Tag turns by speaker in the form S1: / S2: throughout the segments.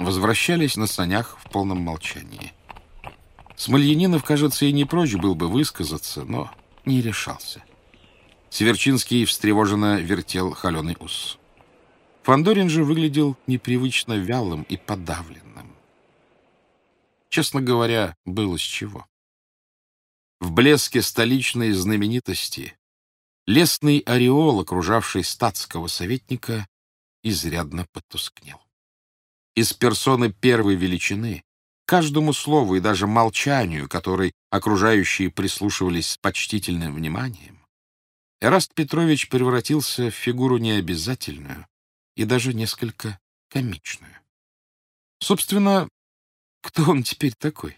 S1: возвращались на санях в полном молчании. Смольянинов, кажется, и не прочь был бы высказаться, но не решался. Северчинский встревоженно вертел холеный ус. Фандорин же выглядел непривычно вялым и подавленным. Честно говоря, было с чего. В блеске столичной знаменитости лесный ореол, окружавший статского советника, изрядно потускнел. Из персоны первой величины каждому слову и даже молчанию, которой окружающие прислушивались с почтительным вниманием, Эраст Петрович превратился в фигуру необязательную и даже несколько комичную. Собственно, кто он теперь такой?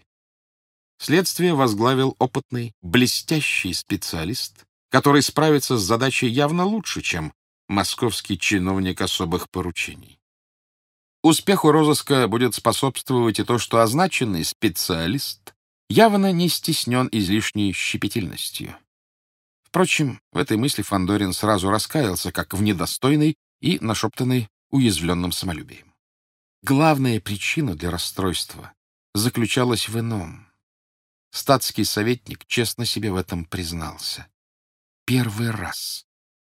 S1: Следствие возглавил опытный, блестящий специалист, который справится с задачей явно лучше, чем московский чиновник особых поручений. Успеху розыска будет способствовать и то, что означенный специалист явно не стеснен излишней щепетильностью. Впрочем, в этой мысли Фандорин сразу раскаялся, как в недостойной и нашептанной уязвленным самолюбием. Главная причина для расстройства заключалась в ином. Статский советник честно себе в этом признался. Первый раз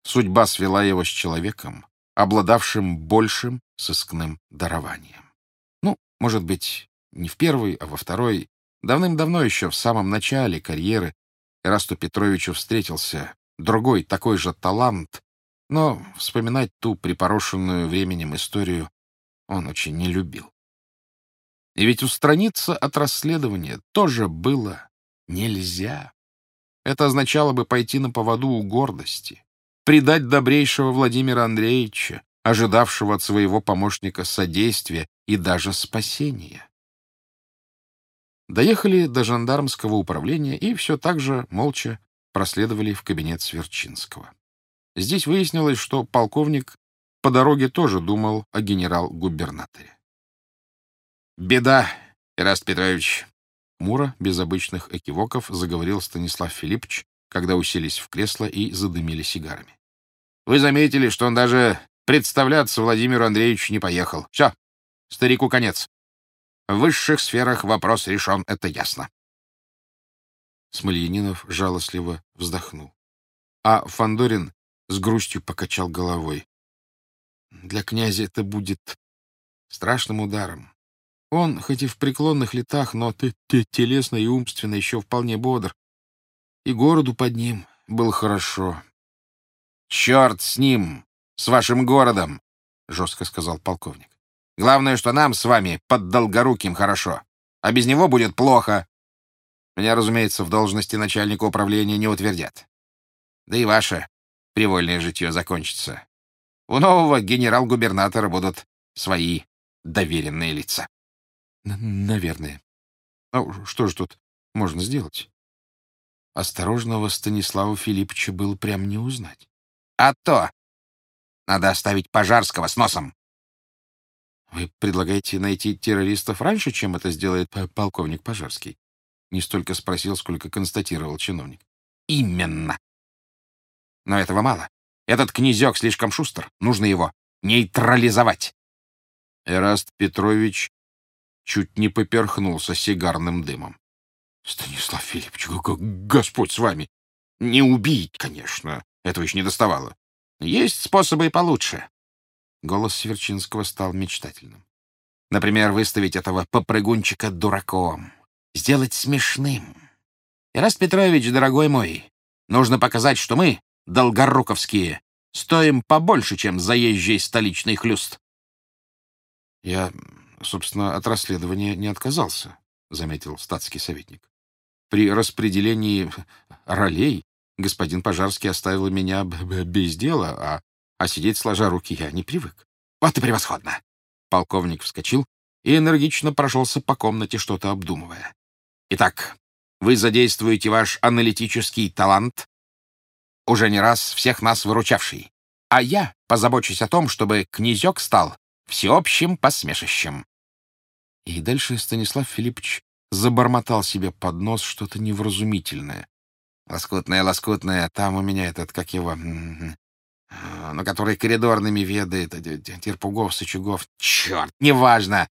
S1: судьба свела его с человеком, обладавшим большим сыскным дарованием. Ну, может быть, не в первый, а во второй, давным-давно еще, в самом начале карьеры, Эрасту Петровичу встретился другой такой же талант, но вспоминать ту припорошенную временем историю он очень не любил. И ведь устраниться от расследования тоже было нельзя. Это означало бы пойти на поводу у гордости, предать добрейшего Владимира Андреевича, ожидавшего от своего помощника содействия и даже спасения. Доехали до жандармского управления и все так же молча проследовали в кабинет Сверчинского. Здесь выяснилось, что полковник по дороге тоже думал о генерал-губернаторе. «Беда, Ираст Петрович!» Мура, без обычных экивоков, заговорил Станислав Филиппович, когда уселись в кресло и задымили сигарами. «Вы заметили, что он даже представляться Владимиру Андреевичу не поехал. Все, старику конец. В высших сферах вопрос решен, это ясно». Смольянинов жалостливо вздохнул. А Фандорин с грустью покачал головой. Для князя это будет страшным ударом. Он, хоть и в преклонных летах, но ты, ты телесно и умственно еще вполне бодр. И городу под ним было хорошо. — Черт с ним, с вашим городом! — жестко сказал полковник. — Главное, что нам с вами под Долгоруким хорошо, а без него будет плохо. Меня, разумеется, в должности начальника управления не утвердят. Да и ваше привольное житье закончится. У нового генерал-губернатора будут свои доверенные лица. — Наверное. А что же тут можно сделать? Осторожного Станислава Филипповича было прям не узнать. — А то! Надо оставить Пожарского с носом. — Вы предлагаете найти террористов раньше, чем это сделает полковник Пожарский? Не столько спросил, сколько констатировал чиновник. — Именно. Но этого мало. Этот князек слишком шустр. Нужно его нейтрализовать. Эраст Петрович чуть не поперхнулся сигарным дымом. — Станислав Филиппович, Господь с вами! Не убить, конечно, этого еще не доставало. Есть способы и получше. Голос Сверчинского стал мечтательным. Например, выставить этого попрыгунчика дураком. Сделать смешным. Ираст Петрович, дорогой мой, нужно показать, что мы, долгоруковские, стоим побольше, чем заезжий столичный хлюст. Я, собственно, от расследования не отказался, заметил статский советник. При распределении ролей господин Пожарский оставил меня без дела, а, а сидеть сложа руки я не привык. Вот и превосходно! Полковник вскочил и энергично прошелся по комнате, что-то обдумывая. Итак, вы задействуете ваш аналитический талант уже не раз всех нас выручавший. А я позабочусь о том, чтобы князек стал всеобщим посмешищем. И дальше Станислав Филиппович забормотал себе под нос что-то невразумительное. Лоскутное, лоскутное, там у меня этот, как его, на который коридорными ведает, Терпугов, Сычугов. Черт, неважно!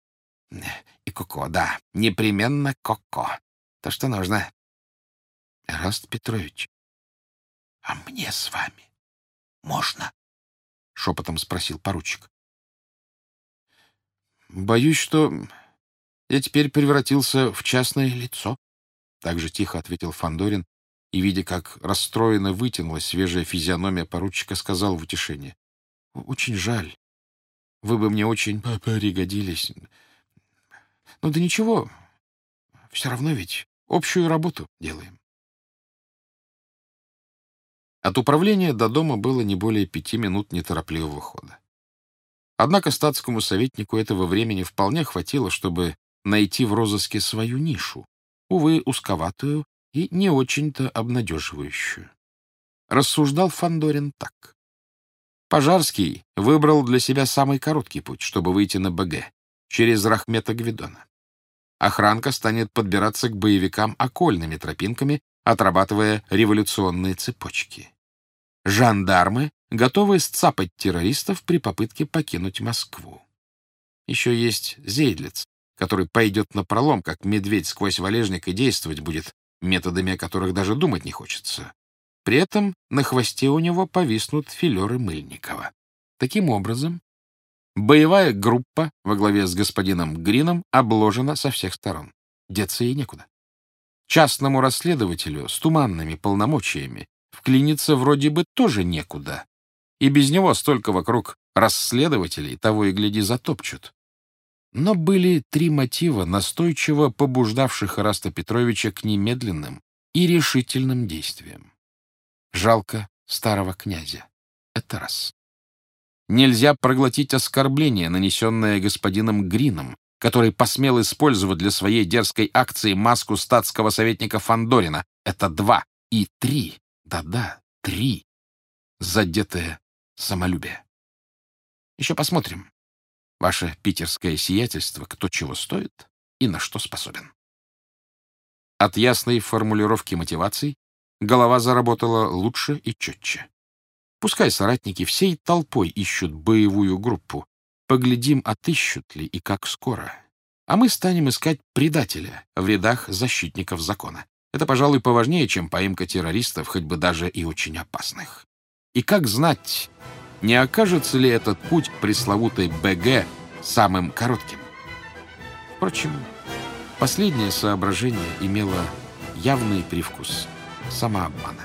S1: И Коко, да, непременно Коко. То, что нужно. Раст Петрович, а мне с вами можно? Шепотом спросил поручик. Боюсь, что я теперь превратился в частное лицо. Так же тихо ответил Фандорин и, видя, как расстроенно вытянулась свежая физиономия поручика, сказал в утешение. — Очень жаль. Вы бы мне очень пригодились. Ну да ничего, все равно ведь общую работу делаем. От управления до дома было не более пяти минут неторопливого хода. Однако статскому советнику этого времени вполне хватило, чтобы найти в розыске свою нишу, увы, узковатую и не очень-то обнадеживающую. Рассуждал Фандорин так. Пожарский выбрал для себя самый короткий путь, чтобы выйти на БГ, через Рахмета Гвидона. Охранка станет подбираться к боевикам окольными тропинками, отрабатывая революционные цепочки. Жандармы готовы сцапать террористов при попытке покинуть Москву. Еще есть Зейдлиц, который пойдет на пролом, как медведь сквозь валежник, и действовать будет методами, о которых даже думать не хочется. При этом на хвосте у него повиснут филеры Мыльникова. Таким образом, боевая группа во главе с господином Грином обложена со всех сторон. Деться ей некуда. Частному расследователю с туманными полномочиями вклиниться вроде бы тоже некуда. И без него столько вокруг расследователей, того и гляди, затопчут. Но были три мотива, настойчиво побуждавших Раста Петровича к немедленным и решительным действиям. Жалко старого князя. Это раз. Нельзя проглотить оскорбление, нанесенное господином Грином, который посмел использовать для своей дерзкой акции маску статского советника Фандорина. Это два. И три. Да-да, три. Задетое самолюбие. Еще посмотрим, Ваше питерское сиятельство кто чего стоит и на что способен. От ясной формулировки мотиваций голова заработала лучше и четче. Пускай соратники всей толпой ищут боевую группу. Поглядим, отыщут ли и как скоро. А мы станем искать предателя в рядах защитников закона. Это, пожалуй, поважнее, чем поимка террористов, хоть бы даже и очень опасных. И как знать, не окажется ли этот путь к пресловутой БГ самым коротким? Впрочем, последнее соображение имело явный привкус самообмана.